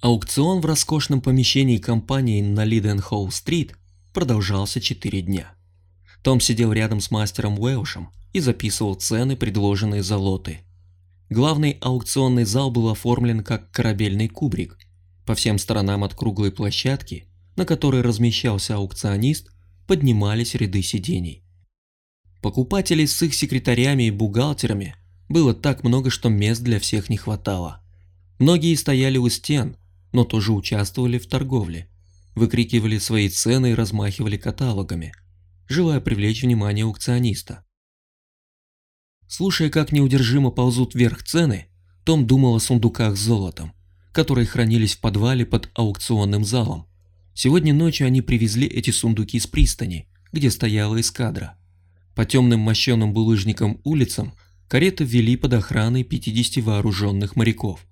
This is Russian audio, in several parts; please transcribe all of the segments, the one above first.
Аукцион в роскошном помещении компании на Лиденхоу-стрит продолжался 4 дня. Том сидел рядом с мастером Уэлшем и записывал цены, предложенные за лоты. Главный аукционный зал был оформлен как корабельный кубрик. По всем сторонам от круглой площадки, на которой размещался аукционист, поднимались ряды сидений. Покупателей с их секретарями и бухгалтерами было так много, что мест для всех не хватало. Многие стояли у стен, но тоже участвовали в торговле, выкрикивали свои цены и размахивали каталогами, желая привлечь внимание аукциониста. Слушая, как неудержимо ползут вверх цены, Том думал о сундуках с золотом, которые хранились в подвале под аукционным залом. Сегодня ночью они привезли эти сундуки с пристани, где стояла эскадра. По темным мощеным булыжникам улицам кареты ввели под охраной 50 вооруженных моряков.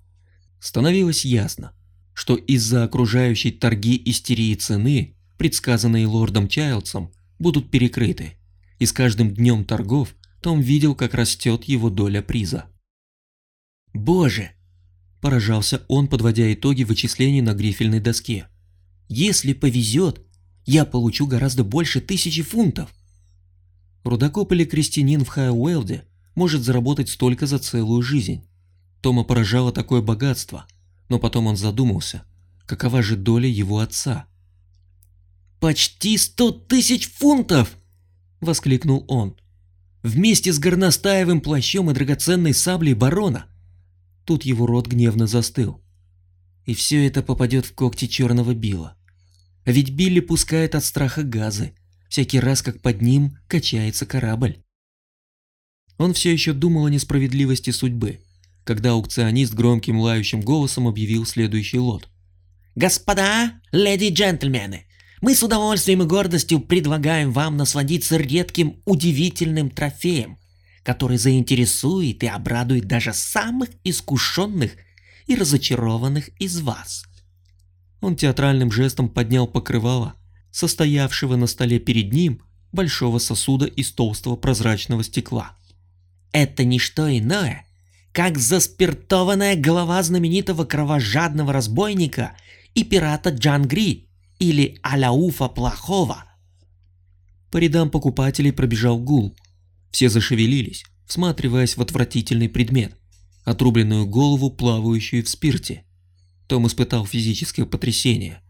Становилось ясно, что из-за окружающей торги истерии цены, предсказанные лордом Чайлдсом, будут перекрыты, и с каждым днем торгов том видел, как растет его доля приза. «Боже!» – поражался он, подводя итоги вычислений на грифельной доске. «Если повезет, я получу гораздо больше тысячи фунтов!» Рудокоп или крестьянин в Хайуэлде может заработать столько за целую жизнь. Тома поражало такое богатство, но потом он задумался, какова же доля его отца. «Почти сто тысяч фунтов!» – воскликнул он. «Вместе с горностаевым плащом и драгоценной саблей барона!» Тут его рот гневно застыл. И все это попадет в когти черного Билла. А ведь Билли пускает от страха газы, всякий раз как под ним качается корабль. Он все еще думал о несправедливости судьбы, когда аукционист громким лающим голосом объявил следующий лот. «Господа, леди и джентльмены, мы с удовольствием и гордостью предлагаем вам насладиться редким удивительным трофеем, который заинтересует и обрадует даже самых искушенных и разочарованных из вас». Он театральным жестом поднял покрывало, состоявшего на столе перед ним большого сосуда из толстого прозрачного стекла. Это не что иное, как заспиртованная голова знаменитого кровожадного разбойника и пирата Джангри или Аляуфа Плохого. По рядам покупателей пробежал гул. Все зашевелились, всматриваясь в отвратительный предмет, отрубленную голову, плавающую в спирте. Том испытал физическое потрясение.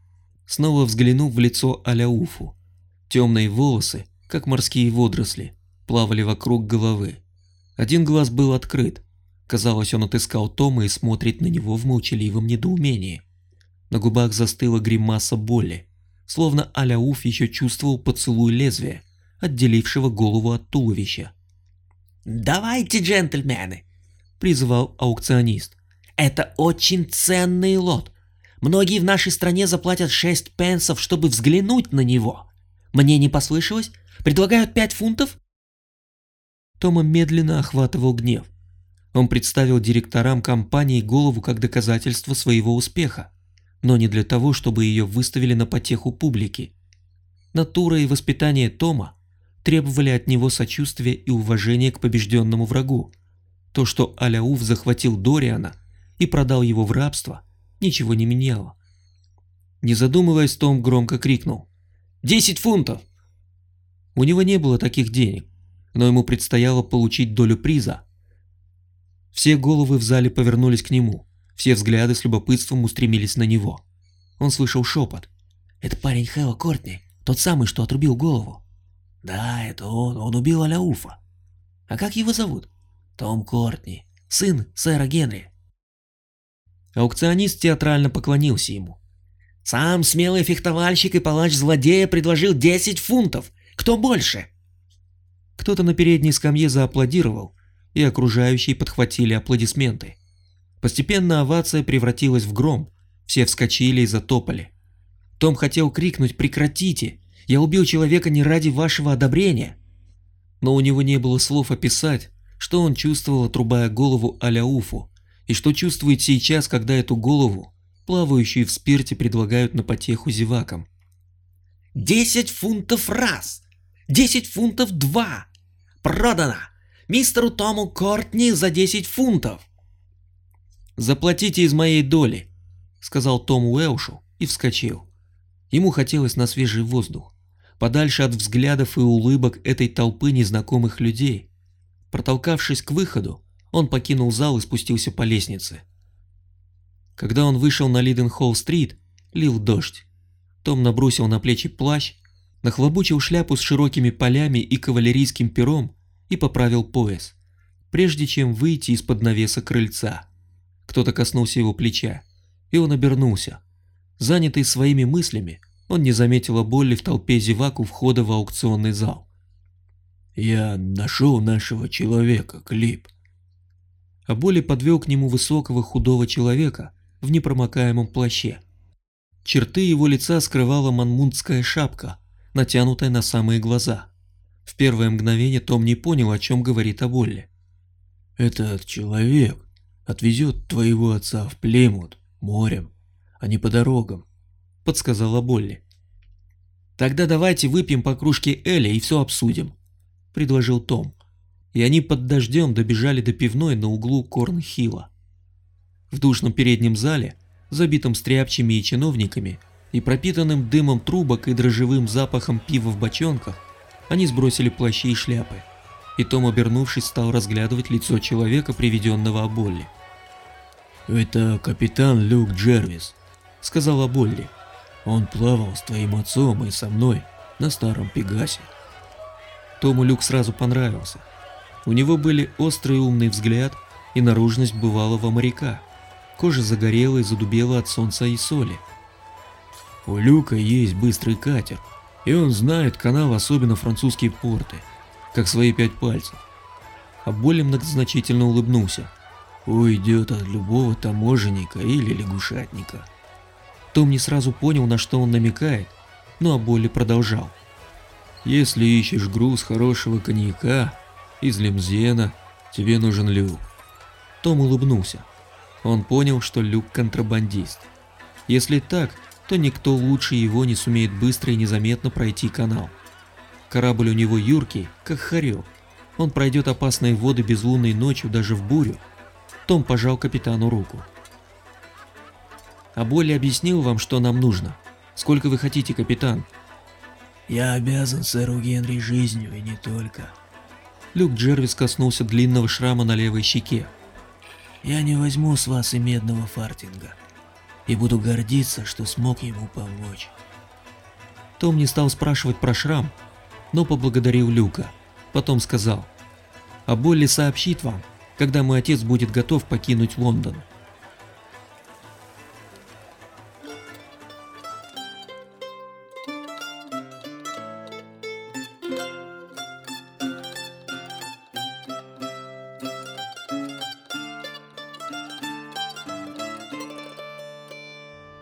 Снова взглянув в лицо Аляуфу. Темные волосы, как морские водоросли, плавали вокруг головы. Один глаз был открыт. Казалось, он отыскал Тома и смотрит на него в молчаливом недоумении. На губах застыла гримаса боли, словно Аляуф еще чувствовал поцелуй лезвия, отделившего голову от туловища. «Давайте, джентльмены!» – призвал аукционист. «Это очень ценный лот. Многие в нашей стране заплатят 6 пенсов, чтобы взглянуть на него. Мне не послышалось? Предлагают 5 фунтов?» Тома медленно охватывал гнев. Он представил директорам компании голову как доказательство своего успеха, но не для того, чтобы ее выставили на потеху публики. Натура и воспитание Тома требовали от него сочувствия и уважения к побежденному врагу. То, что Аляуф захватил Дориана и продал его в рабство, ничего не меняло. Не задумываясь, Том громко крикнул «Десять фунтов!». У него не было таких денег, но ему предстояло получить долю приза. Все головы в зале повернулись к нему, все взгляды с любопытством устремились на него. Он слышал шепот. «Это парень Хэла Кортни, тот самый, что отрубил голову». «Да, это он, он убил Аляуфа». «А как его зовут?» «Том Кортни, сын сэра Генри». Аукционист театрально поклонился ему. «Сам смелый фехтовальщик и палач злодея предложил 10 фунтов. Кто больше?» Кто-то на передней скамье зааплодировал, и окружающие подхватили аплодисменты. Постепенно овация превратилась в гром, все вскочили и затопали. Том хотел крикнуть «Прекратите! Я убил человека не ради вашего одобрения!» Но у него не было слов описать, что он чувствовал, отрубая голову Аляуфу, и что чувствует сейчас, когда эту голову, плавающую в спирте, предлагают на потеху зевакам. «Десять фунтов раз! Десять фунтов два! Продано! Мистеру Тому Кортни за 10 фунтов!» «Заплатите из моей доли!» сказал Том Уэлшу и вскочил. Ему хотелось на свежий воздух, подальше от взглядов и улыбок этой толпы незнакомых людей. Протолкавшись к выходу, он покинул зал и спустился по лестнице. Когда он вышел на Лиденхолл-стрит, лил дождь. Том набросил на плечи плащ, нахлобучил шляпу с широкими полями и кавалерийским пером и поправил пояс, прежде чем выйти из-под навеса крыльца. Кто-то коснулся его плеча, и он обернулся. Занятый своими мыслями, он не заметил боли в толпе зевак у входа в аукционный зал. «Я нашел нашего человека, Клип». А боли подвел к нему высокого худого человека в непромокаемом плаще. Черты его лица скрывала манмундская шапка, натянутая на самые глаза. В первое мгновение Том не понял, о чем говорит Аболли. «Этот человек отвезет твоего отца в Племут морем, а не по дорогам», — подсказала Болли. «Тогда давайте выпьем по кружке Эля и все обсудим», — предложил Том. И они под дождем добежали до пивной на углу Корнхилла. В душном переднем зале, забитом стряпчими и чиновниками, и пропитанным дымом трубок и дрожжевым запахом пива в бочонках, они сбросили плащи и шляпы. И Том, обернувшись, стал разглядывать лицо человека, приведенного Аболли. «Это капитан Люк Джервис», — сказала Болли. «Он плавал с твоим отцом и со мной на старом Пегасе». Тому Люк сразу понравился. У него были острый умный взгляд и наружность бывалого моряка. Кожа загорела и задубела от солнца и соли. У Люка есть быстрый катер, и он знает канал, особенно французские порты, как свои пять пальцев. А более многозначительно улыбнулся уйдет от любого таможенника или лягушатника. Том не сразу понял, на что он намекает, но Аболи продолжал. Если ищешь груз хорошего коньяка из лимзена, тебе нужен люк. Том улыбнулся. Он понял, что люк контрабандист. Если так, то никто лучше его не сумеет быстро и незаметно пройти канал. Корабль у него юркий, как хорек. Он пройдет опасные воды безлунной ночью даже в бурю, том пожал капитану руку. «А Болли объяснил вам, что нам нужно. Сколько вы хотите, капитан?» «Я обязан сэру Генри жизнью и не только». Люк Джервис коснулся длинного шрама на левой щеке. «Я не возьму с вас и медного фартинга, и буду гордиться, что смог ему помочь». Том не стал спрашивать про шрам, но поблагодарил Люка. Потом сказал, «А Болли сообщит вам, когда мой отец будет готов покинуть Лондон.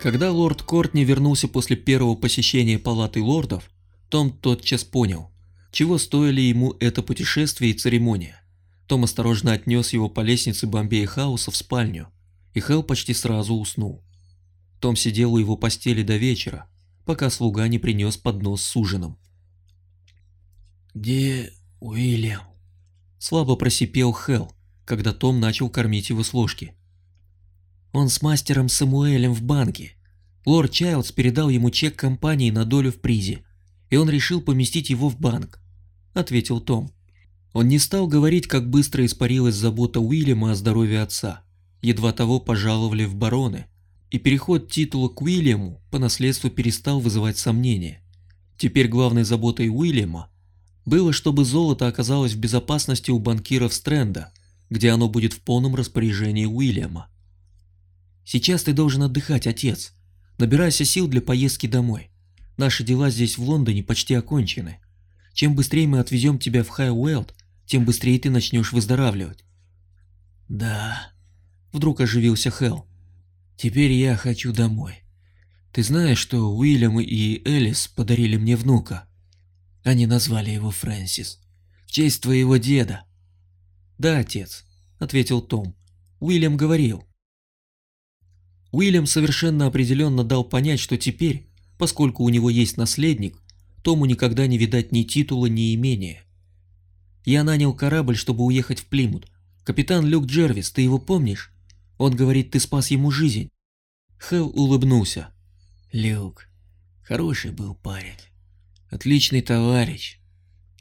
Когда лорд Кортни вернулся после первого посещения палаты лордов, Том тотчас понял, чего стоили ему это путешествие и церемония. Том осторожно отнес его по лестнице Бомбея Хауса в спальню, и Хелл почти сразу уснул. Том сидел у его постели до вечера, пока слуга не принес поднос с ужином. «Где Уильям?» Слабо просипел Хелл, когда Том начал кормить его с ложки. «Он с мастером Самуэлем в банке. Лорд Чайлдс передал ему чек компании на долю в призе, и он решил поместить его в банк», — ответил Том. Он не стал говорить, как быстро испарилась забота Уильяма о здоровье отца. Едва того пожаловали в бароны, и переход титула к Уильяму по наследству перестал вызывать сомнения. Теперь главной заботой Уильяма было, чтобы золото оказалось в безопасности у банкиров Стрэнда, где оно будет в полном распоряжении Уильяма. «Сейчас ты должен отдыхать, отец. Набирайся сил для поездки домой. Наши дела здесь в Лондоне почти окончены. Чем быстрее мы отвезем тебя в Хай Уэлд, тем быстрее ты начнешь выздоравливать. Да, вдруг оживился Хелл. Теперь я хочу домой. Ты знаешь, что Уильям и Элис подарили мне внука? Они назвали его Фрэнсис. В честь твоего деда. Да, отец, ответил Том. Уильям говорил. Уильям совершенно определенно дал понять, что теперь, поскольку у него есть наследник, Тому никогда не видать ни титула, ни имения. Я нанял корабль, чтобы уехать в Плимут. Капитан Люк Джервис, ты его помнишь? Он говорит, ты спас ему жизнь. Хелл улыбнулся. Люк, хороший был парень. Отличный товарищ.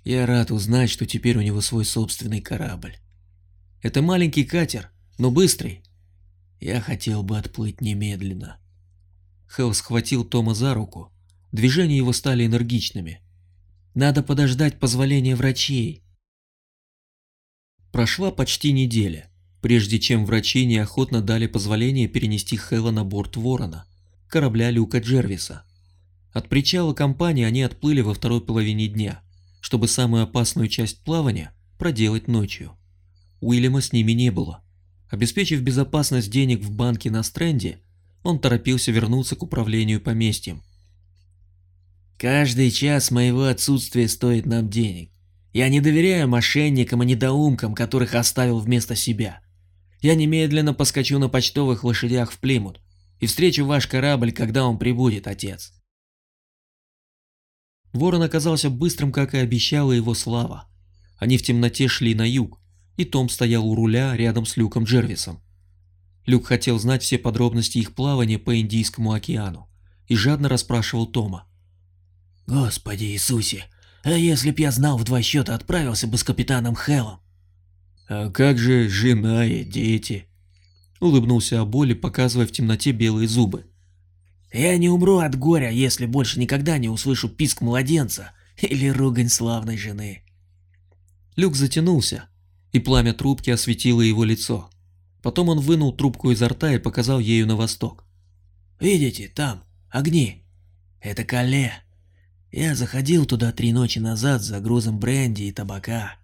Я рад узнать, что теперь у него свой собственный корабль. Это маленький катер, но быстрый. Я хотел бы отплыть немедленно. Хелл схватил Тома за руку. Движения его стали энергичными. Надо подождать позволения врачей. Прошла почти неделя, прежде чем врачи неохотно дали позволение перенести Хэлла на борт Ворона, корабля Люка Джервиса. От причала компании они отплыли во второй половине дня, чтобы самую опасную часть плавания проделать ночью. Уильяма с ними не было. Обеспечив безопасность денег в банке на стренде, он торопился вернуться к управлению поместьем. «Каждый час моего отсутствия стоит нам денег. Я не доверяю мошенникам и недоумкам, которых оставил вместо себя. Я немедленно поскочу на почтовых лошадях в Плимут и встречу ваш корабль, когда он прибудет, отец». Ворон оказался быстрым, как и обещала его слава. Они в темноте шли на юг, и Том стоял у руля рядом с Люком Джервисом. Люк хотел знать все подробности их плавания по Индийскому океану и жадно расспрашивал Тома. «Господи Иисусе, а если б я знал в два счета, отправился бы с капитаном Хеллом?» «А как же жена и дети?» Улыбнулся Аболи, показывая в темноте белые зубы. «Я не умру от горя, если больше никогда не услышу писк младенца или ругань славной жены». Люк затянулся, и пламя трубки осветило его лицо. Потом он вынул трубку изо рта и показал ею на восток. «Видите, там, огни. Это Кале. Я заходил туда три ночи назад за грузом бренди и табака.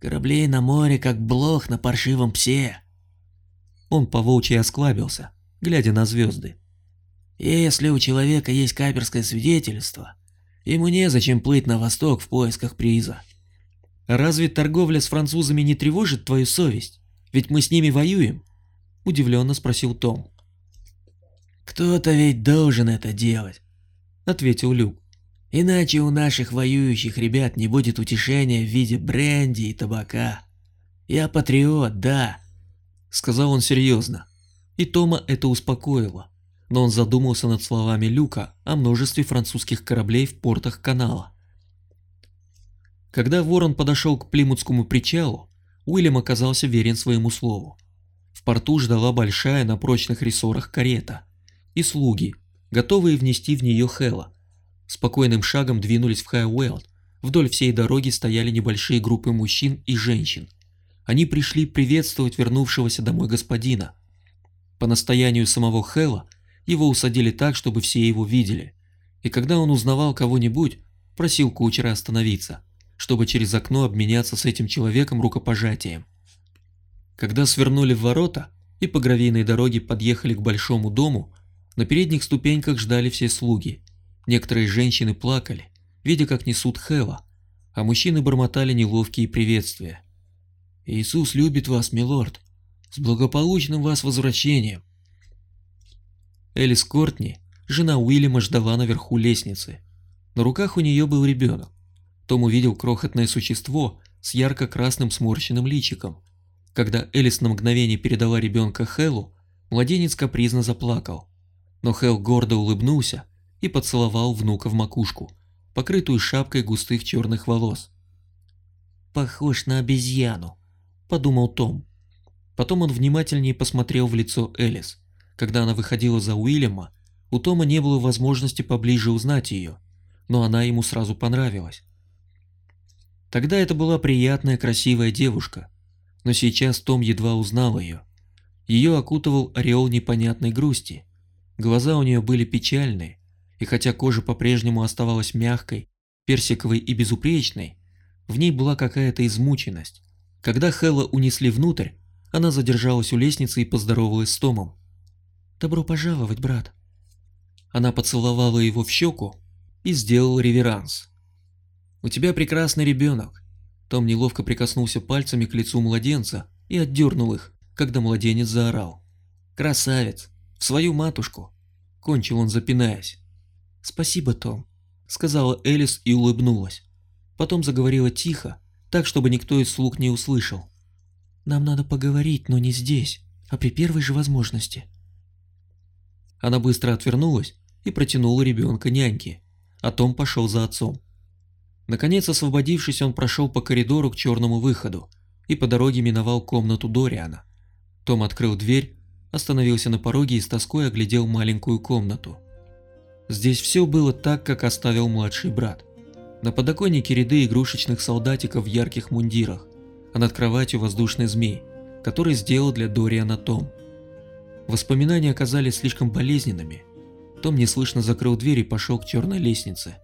Кораблей на море, как блох на паршивом псе». Он поволчьи осклабился, глядя на звезды. «Если у человека есть каперское свидетельство, ему незачем плыть на восток в поисках приза. Разве торговля с французами не тревожит твою совесть? Ведь мы с ними воюем? Удивленно спросил Том. Кто-то ведь должен это делать, ответил Люк. Иначе у наших воюющих ребят не будет утешения в виде бренди и табака. Я патриот, да, сказал он серьезно. И Тома это успокоило. Но он задумался над словами Люка о множестве французских кораблей в портах канала. Когда Ворон подошел к Плимутскому причалу, Уильям оказался верен своему слову. В порту ждала большая на прочных рессорах карета. И слуги, готовые внести в нее Хэла. Спокойным шагом двинулись в Хайуэлд. Вдоль всей дороги стояли небольшие группы мужчин и женщин. Они пришли приветствовать вернувшегося домой господина. По настоянию самого Хэла его усадили так, чтобы все его видели. И когда он узнавал кого-нибудь, просил кучера остановиться чтобы через окно обменяться с этим человеком рукопожатием. Когда свернули в ворота и по гравийной дороге подъехали к большому дому, на передних ступеньках ждали все слуги. Некоторые женщины плакали, видя, как несут Хэва, а мужчины бормотали неловкие приветствия. «Иисус любит вас, милорд! С благополучным вас возвращением!» Элис Кортни, жена Уильяма, ждала наверху лестницы. На руках у нее был ребенок. Том увидел крохотное существо с ярко-красным сморщенным личиком. Когда Элис на мгновение передала ребенка Хеллу, младенец капризно заплакал. Но Хелл гордо улыбнулся и поцеловал внука в макушку, покрытую шапкой густых черных волос. «Похож на обезьяну», — подумал Том. Потом он внимательнее посмотрел в лицо Элис. Когда она выходила за Уильяма, у Тома не было возможности поближе узнать ее, но она ему сразу понравилась. Тогда это была приятная, красивая девушка, но сейчас Том едва узнал ее. Ее окутывал ореол непонятной грусти. Глаза у нее были печальные, и хотя кожа по-прежнему оставалась мягкой, персиковой и безупречной, в ней была какая-то измученность. Когда Хэлла унесли внутрь, она задержалась у лестницы и поздоровалась с Томом. «Добро пожаловать, брат». Она поцеловала его в щеку и сделала реверанс. «У тебя прекрасный ребенок». Том неловко прикоснулся пальцами к лицу младенца и отдернул их, когда младенец заорал. «Красавец! В свою матушку!» Кончил он, запинаясь. «Спасибо, Том», — сказала Элис и улыбнулась. Потом заговорила тихо, так, чтобы никто из слуг не услышал. «Нам надо поговорить, но не здесь, а при первой же возможности». Она быстро отвернулась и протянула ребенка няньке, а Том пошел за отцом. Наконец, освободившись, он прошел по коридору к черному выходу и по дороге миновал комнату Дориана. Том открыл дверь, остановился на пороге и с тоской оглядел маленькую комнату. Здесь все было так, как оставил младший брат. На подоконнике ряды игрушечных солдатиков в ярких мундирах, а над кроватью воздушный змей, который сделал для Дориана Том. Воспоминания оказались слишком болезненными. Том неслышно закрыл дверь и пошел к черной лестнице.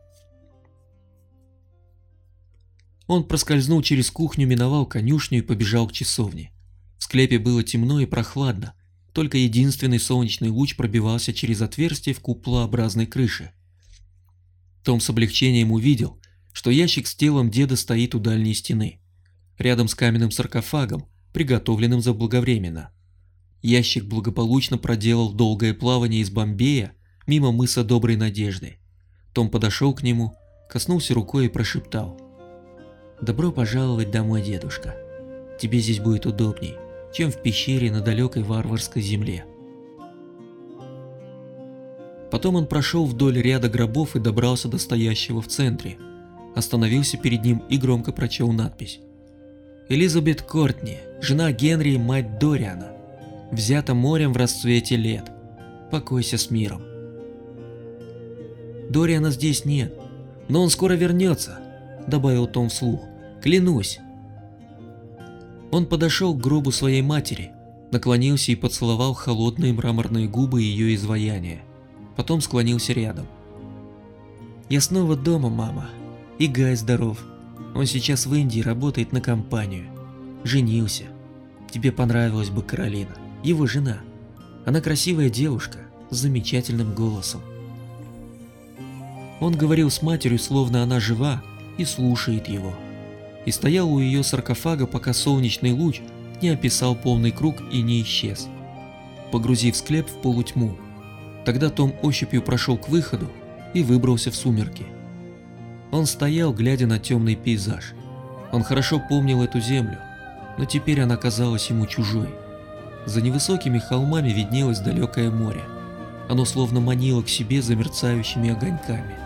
Он проскользнул через кухню, миновал конюшню и побежал к часовне. В склепе было темно и прохладно, только единственный солнечный луч пробивался через отверстие в куполообразной крыше. Том с облегчением увидел, что ящик с телом деда стоит у дальней стены, рядом с каменным саркофагом, приготовленным заблаговременно. Ящик благополучно проделал долгое плавание из Бомбея мимо мыса Доброй Надежды. Том подошел к нему, коснулся рукой и прошептал. «Добро пожаловать домой, дедушка. Тебе здесь будет удобней, чем в пещере на далекой варварской земле». Потом он прошел вдоль ряда гробов и добрался до стоящего в центре. Остановился перед ним и громко прочел надпись. Элизабет Кортни, жена Генри и мать Дориана взята морем в расцвете лет. Покойся с миром. Дориана здесь нет, но он скоро вернется, добавил Том вслух. Клянусь. Он подошел к гробу своей матери, наклонился и поцеловал холодные мраморные губы ее изваяния. Потом склонился рядом. «Я снова дома, мама. И Гай здоров. Он сейчас в Индии работает на компанию. Женился. Тебе понравилась бы Каролина его жена. Она красивая девушка с замечательным голосом. Он говорил с матерью, словно она жива и слушает его. И стоял у ее саркофага, пока солнечный луч не описал полный круг и не исчез, погрузив склеп в полутьму. Тогда Том ощупью прошел к выходу и выбрался в сумерки. Он стоял, глядя на темный пейзаж. Он хорошо помнил эту землю, но теперь она казалась ему чужой. За невысокими холмами виднелось далекое море. Оно словно манило к себе замерцающими огоньками,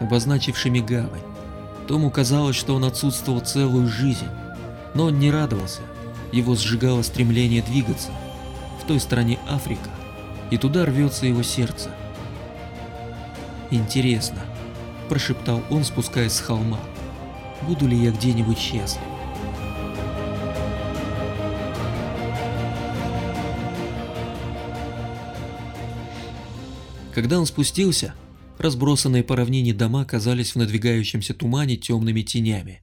обозначившими гавань. Тому казалось, что он отсутствовал целую жизнь, но он не радовался. Его сжигало стремление двигаться. В той стороне Африка, и туда рвется его сердце. «Интересно», – прошептал он, спускаясь с холма, – «буду ли я где-нибудь счастлив?» Когда он спустился, разбросанные по равнине дома казались в надвигающемся тумане темными тенями.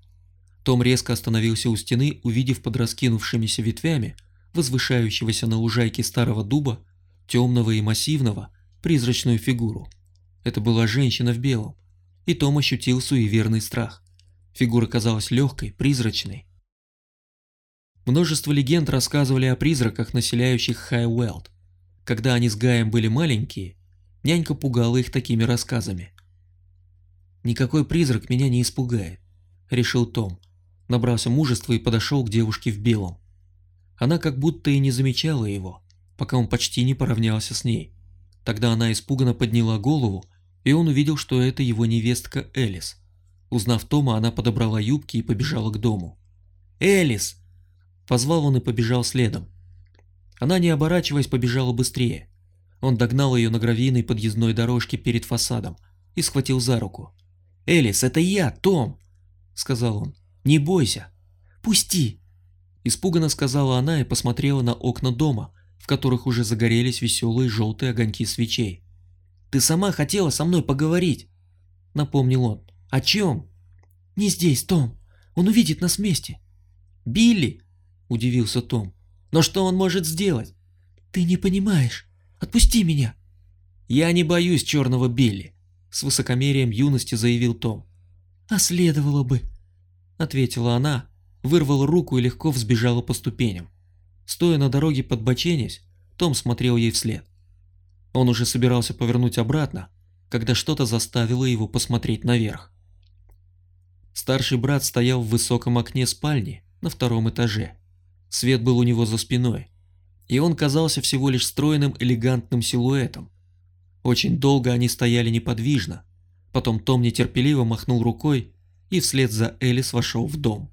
Том резко остановился у стены, увидев под раскинувшимися ветвями возвышающегося на лужайке старого дуба, темного и массивного, призрачную фигуру. Это была женщина в белом, и Том ощутил суеверный страх. Фигура казалась легкой, призрачной. Множество легенд рассказывали о призраках, населяющих Хайуэлд. Когда они с Гаем были маленькие, Нянька пугала их такими рассказами. «Никакой призрак меня не испугает», — решил Том. Набрался мужества и подошел к девушке в белом. Она как будто и не замечала его, пока он почти не поравнялся с ней. Тогда она испуганно подняла голову, и он увидел, что это его невестка Элис. Узнав Тома, она подобрала юбки и побежала к дому. «Элис!» Позвал он и побежал следом. Она, не оборачиваясь, побежала быстрее. Он догнал ее на гравийной подъездной дорожке перед фасадом и схватил за руку. «Элис, это я, Том!» — сказал он. «Не бойся!» «Пусти!» Испуганно сказала она и посмотрела на окна дома, в которых уже загорелись веселые желтые огоньки свечей. «Ты сама хотела со мной поговорить!» — напомнил он. «О чем?» «Не здесь, Том. Он увидит нас вместе». «Билли?» — удивился Том. «Но что он может сделать?» «Ты не понимаешь. Отпусти меня!» «Я не боюсь черного Билли», — с высокомерием юности заявил Том. «А следовало бы», — ответила она, вырвала руку и легко взбежала по ступеням. Стоя на дороге под подбоченясь, том смотрел ей вслед. Он уже собирался повернуть обратно, когда что-то заставило его посмотреть наверх. Старший брат стоял в высоком окне спальни на втором этаже. Свет был у него за спиной, и он казался всего лишь стройным элегантным силуэтом, Очень долго они стояли неподвижно. Потом Том нетерпеливо махнул рукой и вслед за Элис вошел в дом.